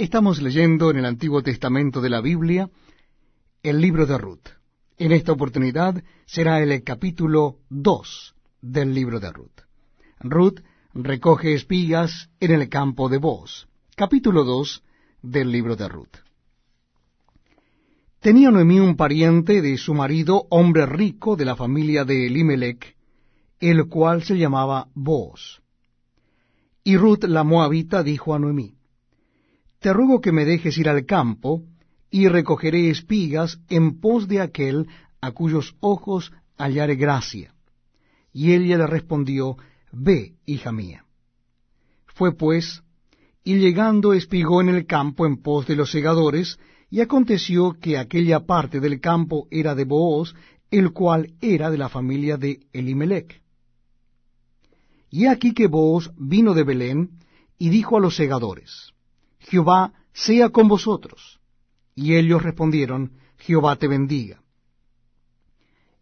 Estamos leyendo en el Antiguo Testamento de la Biblia el libro de Ruth. En esta oportunidad será el capítulo 2 del libro de Ruth. Ruth recoge espigas en el campo de Boz. Capítulo 2 del libro de Ruth. Tenía Noemí un pariente de su marido, hombre rico de la familia de Elimelech, el cual se llamaba Boaz. Y Ruth la moabita dijo a Noemí, Te ruego que me dejes ir al campo, y recogeré espigas en pos de aquel a cuyos ojos hallaré gracia. Y ella le respondió, Ve, hija mía. Fue pues, y llegando espigó en el campo en pos de los segadores, y aconteció que aquella parte del campo era de Booz, el cual era de la familia de Elimelech. Y aquí que Booz vino de Belén, y dijo a los segadores, Jehová sea con vosotros. Y ellos respondieron, Jehová te bendiga.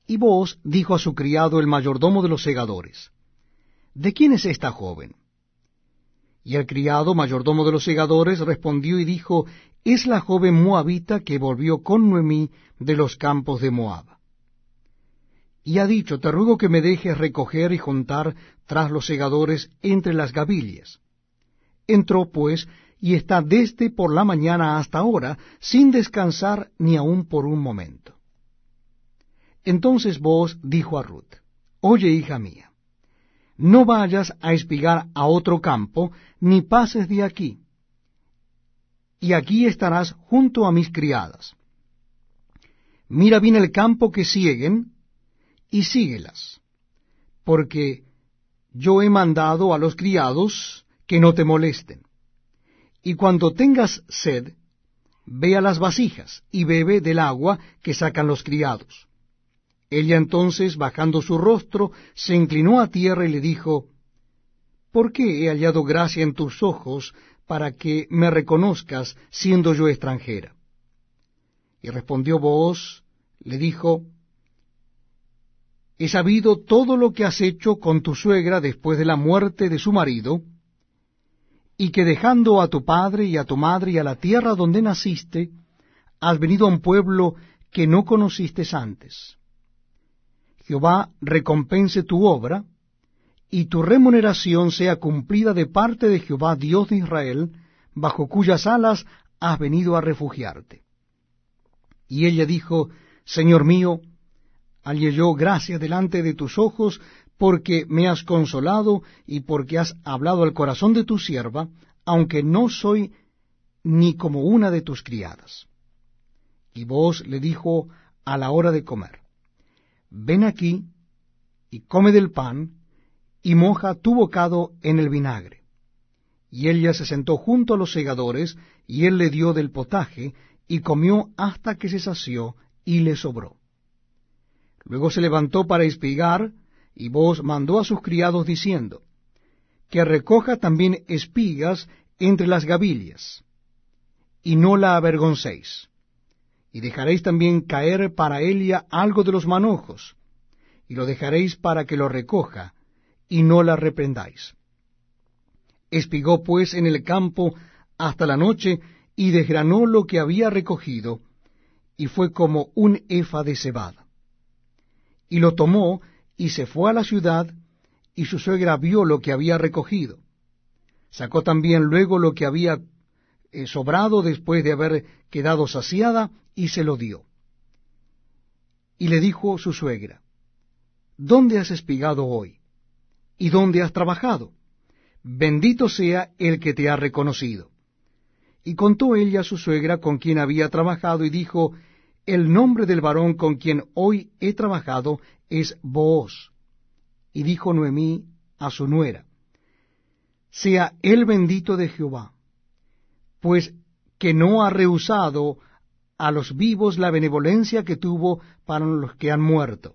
Y Booz dijo a su criado el mayordomo de los segadores, ¿De quién es esta joven? Y el criado mayordomo de los segadores respondió y dijo, es la joven moabita que volvió con Noemí de los campos de Moab. Y ha dicho, te ruego que me dejes recoger y juntar tras los segadores entre las gavillas. Entró pues, y está desde por la mañana hasta ahora, sin descansar ni aun por un momento. Entonces vos dijo a Ruth, Oye, hija mía, no vayas a espigar a otro campo, ni pases de aquí y aquí estarás junto a mis criadas. Mira bien el campo que siguen, y síguelas, porque yo he mandado a los criados que no te molesten. Y cuando tengas sed, ve a las vasijas y bebe del agua que sacan los criados. Ella entonces, bajando su rostro, se inclinó a tierra y le dijo, ¿Por qué he hallado gracia en tus ojos para que me reconozcas siendo yo extranjera. Y respondió Booz, le dijo, He sabido todo lo que has hecho con tu suegra después de la muerte de su marido, y que dejando a tu padre y a tu madre y a la tierra donde naciste, has venido a un pueblo que no conociste antes. Jehová recompense tu obra, y tu remuneración sea cumplida de parte de Jehová Dios de Israel, bajo cuyas alas has venido a refugiarte. Y ella dijo, Señor mío, hallé yo gracia delante de tus ojos, porque me has consolado y porque has hablado al corazón de tu sierva, aunque no soy ni como una de tus criadas. Y vos le dijo a la hora de comer, Ven aquí y come del pan, y moja tu bocado en el vinagre. Y ella se sentó junto a los segadores, y él le dio del potaje, y comió hasta que se sació, y le sobró. Luego se levantó para espigar, y vos mandó a sus criados diciendo, que recoja también espigas entre las gavillas, y no la avergoncéis. Y dejaréis también caer para ella algo de los manojos, y lo dejaréis para que lo recoja, y no la reprendáis. Espigó pues en el campo hasta la noche, y desgranó lo que había recogido, y fue como un efa de cebada. Y lo tomó, y se fue a la ciudad, y su suegra vio lo que había recogido. Sacó también luego lo que había eh, sobrado después de haber quedado saciada, y se lo dio. Y le dijo su suegra, ¿Dónde has espigado hoy? y dónde has trabajado. Bendito sea el que te ha reconocido. Y contó ella a su suegra con quien había trabajado y dijo, El nombre del varón con quien hoy he trabajado es Booz. Y dijo Noemí a su nuera, Sea el bendito de Jehová, pues que no ha rehusado a los vivos la benevolencia que tuvo para los que han muerto.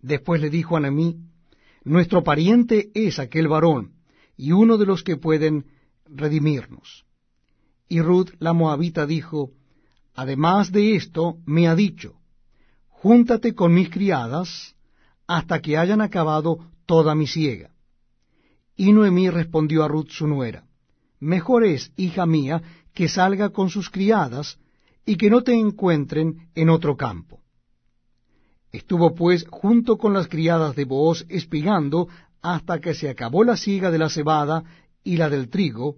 Después le dijo a Noemí, nuestro pariente es aquel varón, y uno de los que pueden redimirnos. Y Ruth la moabita dijo, Además de esto, me ha dicho, Júntate con mis criadas hasta que hayan acabado toda mi siega. Y Noemí respondió a Ruth su nuera, mejor es, hija mía, que salga con sus criadas, y que no te encuentren en otro campo. Estuvo pues junto con las criadas de Booz espigando hasta que se acabó la siega de la cebada y la del trigo,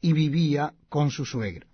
y vivía con su suegra.